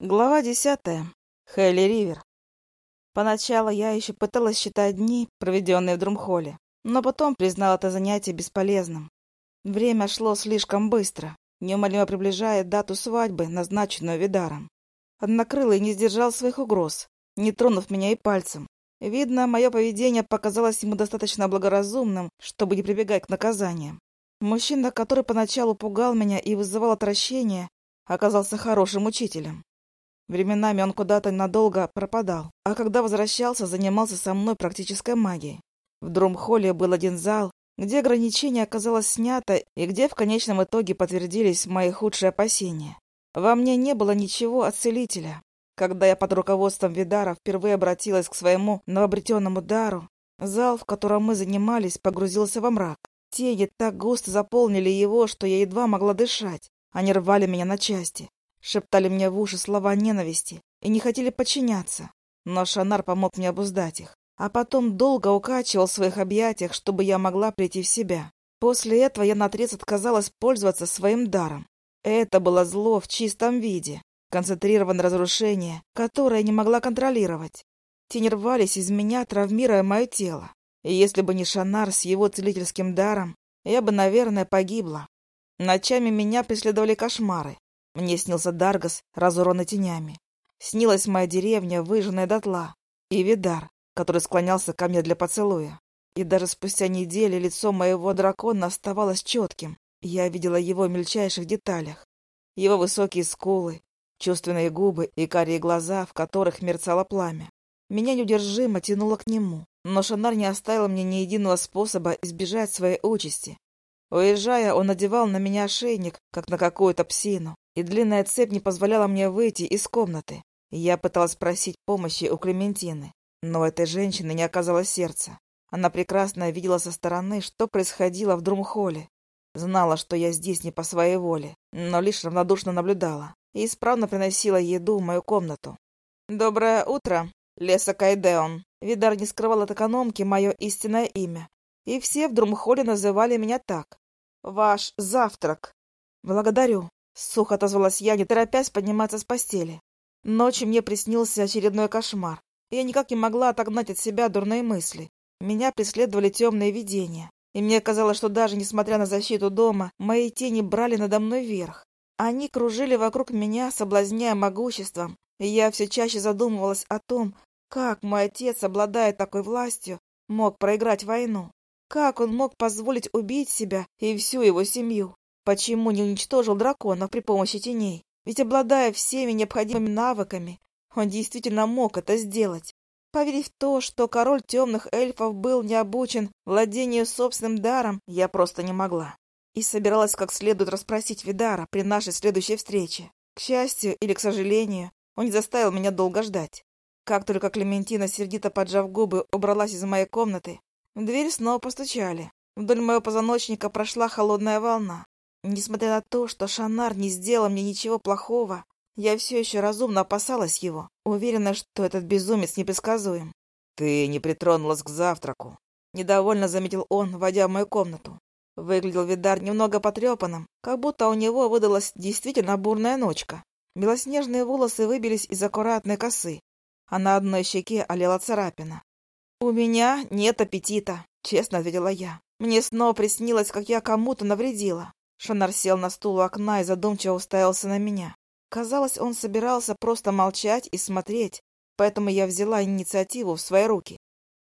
Глава десятая. Хелли Ривер. Поначалу я еще пыталась считать дни, проведенные в Друмхолле, но потом признала это занятие бесполезным. Время шло слишком быстро, неумолимо приближая дату свадьбы, назначенную Видаром. Однокрылый не сдержал своих угроз, не тронув меня и пальцем. Видно, мое поведение показалось ему достаточно благоразумным, чтобы не прибегать к наказаниям. Мужчина, который поначалу пугал меня и вызывал отвращение, оказался хорошим учителем. Временами он куда-то надолго пропадал, а когда возвращался, занимался со мной практической магией. В Друмхолле был один зал, где ограничение оказалось снято и где в конечном итоге подтвердились мои худшие опасения. Во мне не было ничего от целителя. Когда я под руководством Видара впервые обратилась к своему новообретенному дару, зал, в котором мы занимались, погрузился во мрак. Тени так густо заполнили его, что я едва могла дышать. Они рвали меня на части шептали мне в уши слова ненависти и не хотели подчиняться, но Шанар помог мне обуздать их, а потом долго укачивал в своих объятиях, чтобы я могла прийти в себя. После этого я наотрез отказалась пользоваться своим даром. Это было зло в чистом виде, концентрированное разрушение, которое не могла контролировать. Тени рвались из меня, травмируя мое тело. И если бы не Шанар с его целительским даром, я бы, наверное, погибла. Ночами меня преследовали кошмары. Мне снился Даргас, разорванный тенями. Снилась моя деревня, выжженная дотла, и Видар, который склонялся ко мне для поцелуя. И даже спустя недели лицо моего дракона оставалось четким. Я видела его в мельчайших деталях. Его высокие скулы, чувственные губы и карие глаза, в которых мерцало пламя. Меня неудержимо тянуло к нему, но Шанар не оставил мне ни единого способа избежать своей участи. Уезжая, он надевал на меня ошейник, как на какую-то псину, и длинная цепь не позволяла мне выйти из комнаты. Я пыталась просить помощи у Клементины, но этой женщины не оказалось сердца. Она прекрасно видела со стороны, что происходило в Друмхолле. Знала, что я здесь не по своей воле, но лишь равнодушно наблюдала и исправно приносила еду в мою комнату. «Доброе утро, Леса Кайдеон!» Видар не скрывал от экономки мое истинное имя, и все в Друмхолле называли меня так. «Ваш завтрак!» «Благодарю!» Сухо отозвалась я, не торопясь подниматься с постели. Ночью мне приснился очередной кошмар. Я никак не могла отогнать от себя дурные мысли. Меня преследовали темные видения. И мне казалось, что даже несмотря на защиту дома, мои тени брали надо мной верх. Они кружили вокруг меня, соблазняя могуществом. И я все чаще задумывалась о том, как мой отец, обладая такой властью, мог проиграть войну. Как он мог позволить убить себя и всю его семью? Почему не уничтожил драконов при помощи теней? Ведь, обладая всеми необходимыми навыками, он действительно мог это сделать. Поверив в то, что король темных эльфов был не обучен владению собственным даром, я просто не могла. И собиралась как следует расспросить Видара при нашей следующей встрече. К счастью или к сожалению, он не заставил меня долго ждать. Как только Клементина, сердито поджав губы, убралась из моей комнаты, в дверь снова постучали. Вдоль моего позвоночника прошла холодная волна. Несмотря на то, что Шанар не сделал мне ничего плохого, я все еще разумно опасалась его, уверена, что этот безумец непредсказуем. «Ты не притронулась к завтраку», — недовольно заметил он, войдя в мою комнату. Выглядел Видар немного потрепанным, как будто у него выдалась действительно бурная ночка. Белоснежные волосы выбились из аккуратной косы, а на одной щеке олела царапина. «У меня нет аппетита», — честно ответила я. «Мне снова приснилось, как я кому-то навредила. Шанар сел на стул у окна и задумчиво уставился на меня. Казалось, он собирался просто молчать и смотреть, поэтому я взяла инициативу в свои руки.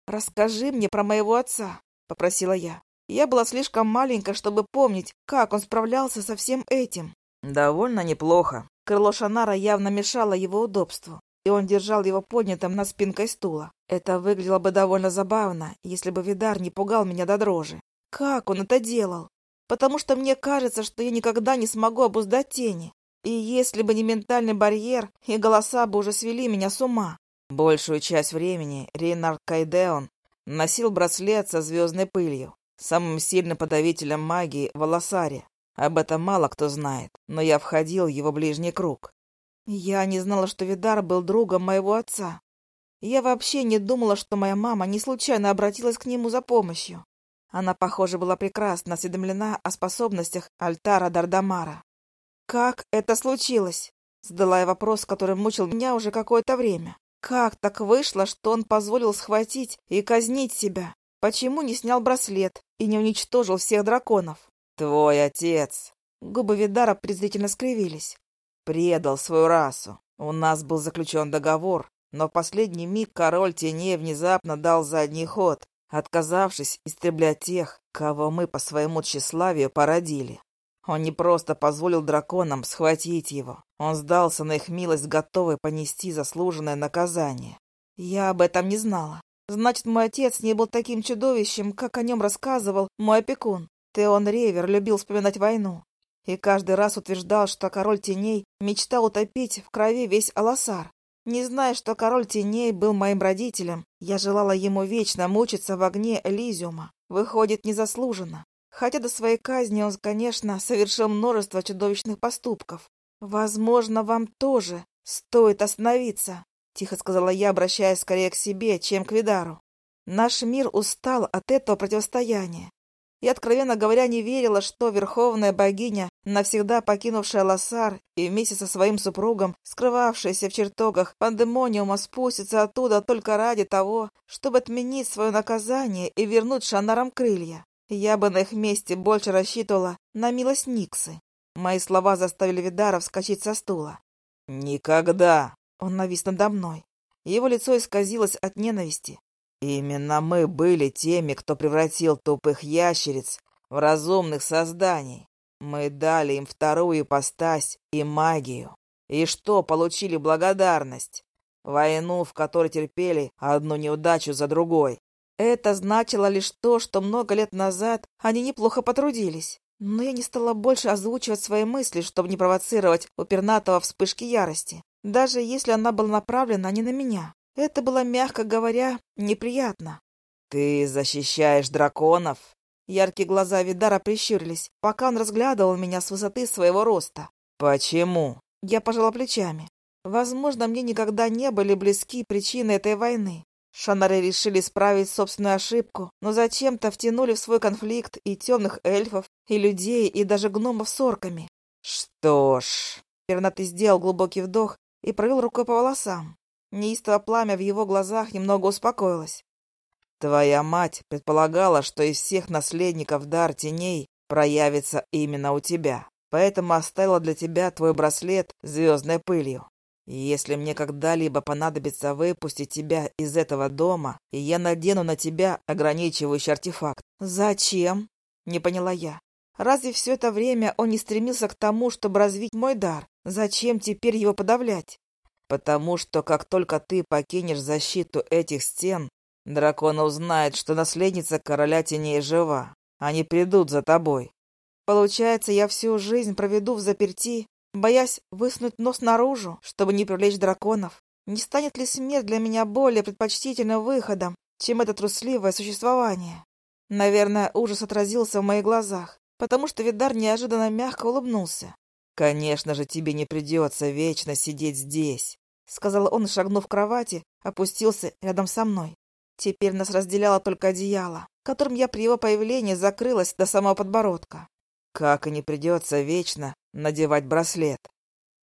«Расскажи мне про моего отца», — попросила я. Я была слишком маленькая, чтобы помнить, как он справлялся со всем этим. «Довольно неплохо». Крыло Шанара явно мешало его удобству, и он держал его поднятым над спинкой стула. Это выглядело бы довольно забавно, если бы Видар не пугал меня до дрожи. Как он это делал? Потому что мне кажется, что я никогда не смогу обуздать тени. И если бы не ментальный барьер, и голоса бы уже свели меня с ума. Большую часть времени Рейнард Кайдеон носил браслет со звездной пылью, самым сильным подавителем магии в Аласаре. Об этом мало кто знает, но я входил в его ближний круг. Я не знала, что Видар был другом моего отца. Я вообще не думала, что моя мама не случайно обратилась к нему за помощью. Она, похоже, была прекрасно осведомлена о способностях Альтара Дардамара. «Как это случилось?» — Задала я вопрос, который мучил меня уже какое-то время. Как так вышло, что он позволил схватить и казнить себя? Почему не снял браслет и не уничтожил всех драконов? Твой отец. Губы Видара презрительно скривились. Предал свою расу. У нас был заключен договор, но в последний миг король теней внезапно дал задний ход, отказавшись истреблять тех, кого мы по своему тщеславию породили. Он не просто позволил драконам схватить его, он сдался на их милость, готовый понести заслуженное наказание. Я об этом не знала. Значит, мой отец не был таким чудовищем, как о нем рассказывал мой опекун. Теон Ревер любил вспоминать войну. И каждый раз утверждал, что король теней мечтал утопить в крови весь Аласар. Не зная, что король теней был моим родителем, я желала ему вечно мучиться в огне Элизиума. Выходит, незаслуженно. Хотя до своей казни он, конечно, совершил множество чудовищных поступков. «Возможно, вам тоже стоит остановиться», — тихо сказала я, обращаясь скорее к себе, чем к Видару. «Наш мир устал от этого противостояния. И, откровенно говоря, не верила, что верховная богиня, навсегда покинувшая Лассар и вместе со своим супругом, скрывавшаяся в чертогах пандемониума, спустится оттуда только ради того, чтобы отменить свое наказание и вернуть Шанарам крылья. Я бы на их месте больше рассчитывала на милость Никсы. Мои слова заставили Видара вскочить со стула. «Никогда!» Он навис надо мной. Его лицо исказилось от ненависти. «Именно мы были теми, кто превратил тупых ящериц в разумных созданий. Мы дали им вторую ипостась и магию. И что, получили благодарность? Войну, в которой терпели одну неудачу за другой. Это значило лишь то, что много лет назад они неплохо потрудились. Но я не стала больше озвучивать свои мысли, чтобы не провоцировать у пернатого вспышки ярости, даже если она была направлена не на меня. Это было, мягко говоря, неприятно. «Ты защищаешь драконов?» Яркие глаза Видара прищурились, пока он разглядывал меня с высоты своего роста. «Почему?» Я пожала плечами. Возможно, мне никогда не были близки причины этой войны. Шанары решили исправить собственную ошибку, но зачем-то втянули в свой конфликт и темных эльфов, и людей, и даже гномов с орками. Что ж... Пернатый сделал глубокий вдох и провел рукой по волосам. Неистово пламя в его глазах немного успокоилось. Твоя мать предполагала, что из всех наследников дар теней проявится именно у тебя, поэтому оставила для тебя твой браслет звездной пылью. Если мне когда-либо понадобится выпустить тебя из этого дома, я надену на тебя ограничивающий артефакт. Зачем? Не поняла я. Разве все это время он не стремился к тому, чтобы развить мой дар? Зачем теперь его подавлять? Потому что как только ты покинешь защиту этих стен, дракон узнает, что наследница короля теней жива. Они придут за тобой. Получается, я всю жизнь проведу в заперти боясь высунуть нос наружу, чтобы не привлечь драконов. Не станет ли смерть для меня более предпочтительным выходом, чем это трусливое существование? Наверное, ужас отразился в моих глазах, потому что Видар неожиданно мягко улыбнулся. «Конечно же, тебе не придется вечно сидеть здесь», — сказал он, шагнув к кровати, опустился рядом со мной. Теперь нас разделяло только одеяло, которым я при его появлении закрылась до самого подбородка. «Как и не придется вечно надевать браслет.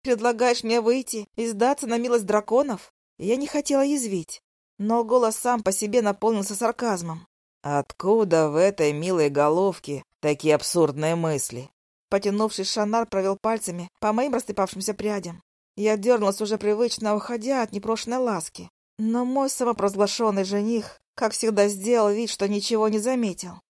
«Предлагаешь мне выйти и сдаться на милость драконов?» Я не хотела язвить, но голос сам по себе наполнился сарказмом. «Откуда в этой милой головке такие абсурдные мысли?» Потянувшись, Шанар провел пальцами по моим растрепавшимся прядям. Я дернулась уже привычно, уходя от непрошенной ласки. Но мой самопровозглашенный жених, как всегда, сделал вид, что ничего не заметил.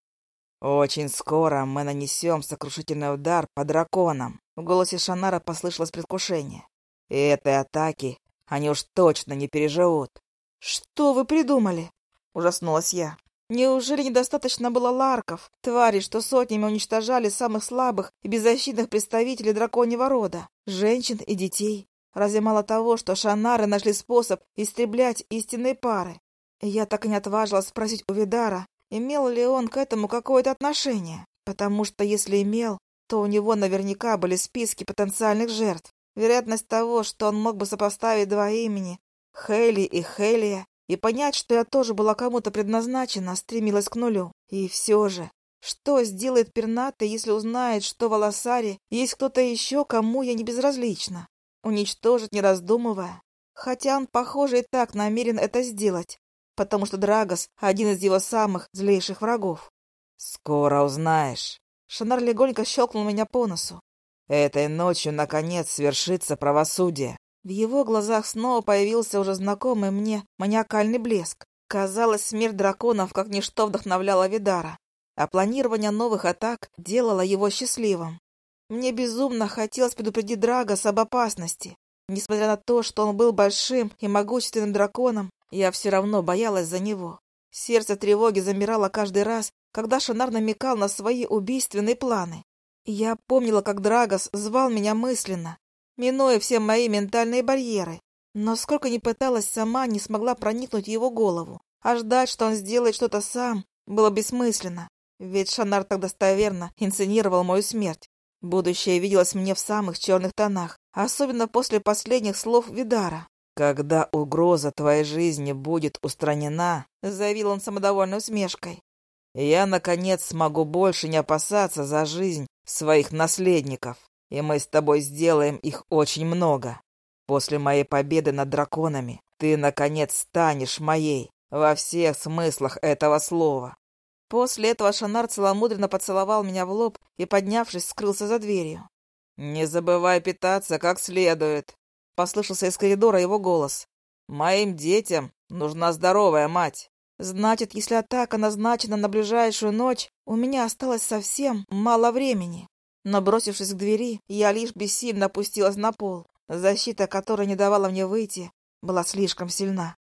«Очень скоро мы нанесем сокрушительный удар по драконам», — в голосе Шанара послышалось предвкушение. «И этой атаки они уж точно не переживут». «Что вы придумали?» — ужаснулась я. «Неужели недостаточно было ларков, твари, что сотнями уничтожали самых слабых и беззащитных представителей драконьего рода, женщин и детей? Разве мало того, что шанары нашли способ истреблять истинные пары? Я так и не отважилась спросить у Видара, Имел ли он к этому какое-то отношение? Потому что если имел, то у него наверняка были списки потенциальных жертв. Вероятность того, что он мог бы сопоставить два имени, Хейли и Хелия, и понять, что я тоже была кому-то предназначена, стремилась к нулю. И все же, что сделает пернатый, если узнает, что в Аласаре есть кто-то еще, кому я не безразлична? Уничтожить, не раздумывая. Хотя он, похоже, и так намерен это сделать, потому что Драгос — один из его самых злейших врагов. «Скоро узнаешь». Шанар легонько щелкнул меня по носу. «Этой ночью, наконец, свершится правосудие». В его глазах снова появился уже знакомый мне маниакальный блеск. Казалось, смерть драконов как ничто вдохновляла Видара, а планирование новых атак делало его счастливым. Мне безумно хотелось предупредить Драгос об опасности. Несмотря на то, что он был большим и могущественным драконом, я все равно боялась за него. Сердце тревоги замирало каждый раз, когда Шанар намекал на свои убийственные планы. Я помнила, как Драгос звал меня мысленно, минуя все мои ментальные барьеры. Но сколько ни пыталась сама, не смогла проникнуть в его голову. А ждать, что он сделает что-то сам, было бессмысленно. Ведь Шанар так достоверно инсценировал мою смерть. Будущее виделось мне в самых черных тонах, особенно после последних слов Видара. «Когда угроза твоей жизни будет устранена», — заявил он самодовольной усмешкой, «я, наконец, смогу больше не опасаться за жизнь своих наследников, и мы с тобой сделаем их очень много. После моей победы над драконами ты, наконец, станешь моей во всех смыслах этого слова». После этого Шанар целомудренно поцеловал меня в лоб и, поднявшись, скрылся за дверью. «Не забывай питаться как следует», — послышался из коридора его голос. «Моим детям нужна здоровая мать». «Значит, если атака назначена на ближайшую ночь, у меня осталось совсем мало времени». Но, бросившись к двери, я лишь бессильно опустилась на пол. Защита, которая не давала мне выйти, была слишком сильна.